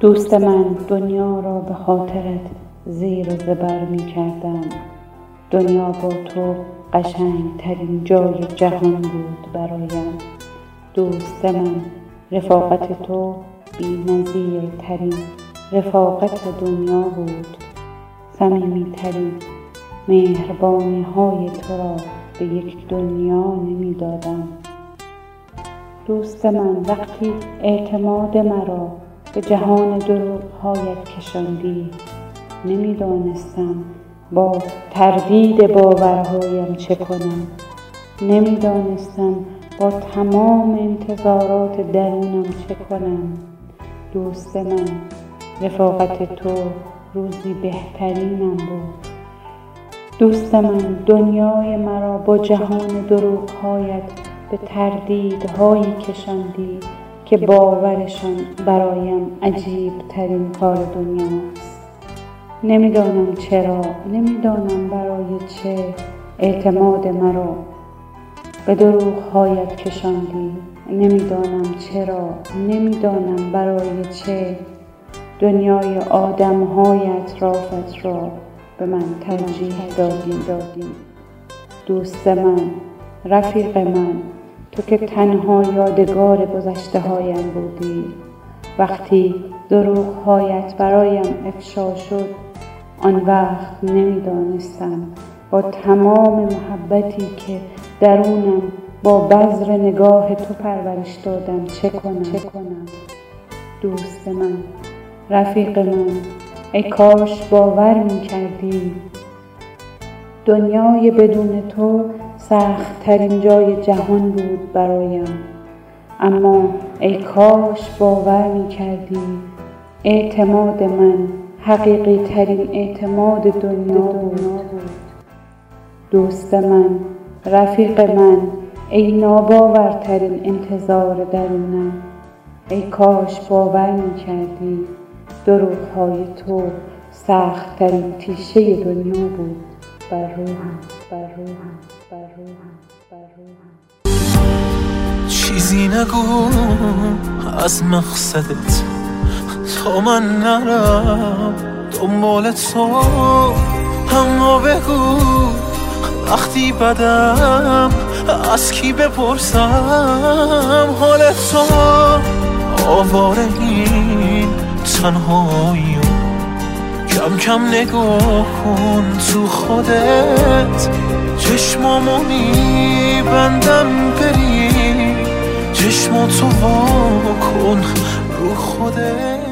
دوست من دنیا را به خاطرت زیر و زبر می کردم. دنیا با تو قشنگترین جای جهان بود برایم. دوست من رفاقت تو بی ترین رفاقت دنیا بود. صمیمی ترین مهربانی های تو را به یک دنیا نمی دادم دوست من وقتی اعتماد مرا به جهان دروغهایت کشاندی. نمی‌دانستم با تردید باورهایم چه کنم. نمی‌دانستم با تمام انتظارات درونم چه کنم. دوست من رفاقت تو روزی بهترینم بود. دوست من دنیای مرا با جهان دروغهایت به تردیدهایی کشاندی. که باورشان برایم عجیب ترین کار دنیاست نمی‌دانم چرا نمی‌دانم برای چه اعتماد مرا. به دروغهایت کشاندی. نمی‌دانم چرا نمی‌دانم برای چه. دنیای آدمهای اطرافت را به من ترجیح دادی دادی. دوست من رفیق من تو که تنها یادگار گذشته هایم بودی. وقتی دروغهایت برایم افشا شد آن وقت نمی‌دانستم. با تمام محبتی که درونم با بذر نگاه تو پرورش دادم چه کنم؟ چه کنم؟ دوست من رفیق من ای کاش باور می کردی دنیای بدون تو سخت ترین جای جهان بود برایم. اما ای کاش باور می کردی اعتماد من حقیقی ترین اعتماد دنیا بود. دوست من رفیق من ای ناباورترین انتظار درونم. ای کاش باور می کردی های تو سخت ترین تیشه دنیا بود. بر روحم بر روحم. چیزی نگو از مقصدت. تا من نرم دنبال تو. اما بگو وقتی بدم از کی بپرسم؟ حال تو. آواره این تنهایی کم کم نگاه کن تو خودت. چشمامو میبندم بری. چشماتو وا کن رو خودت.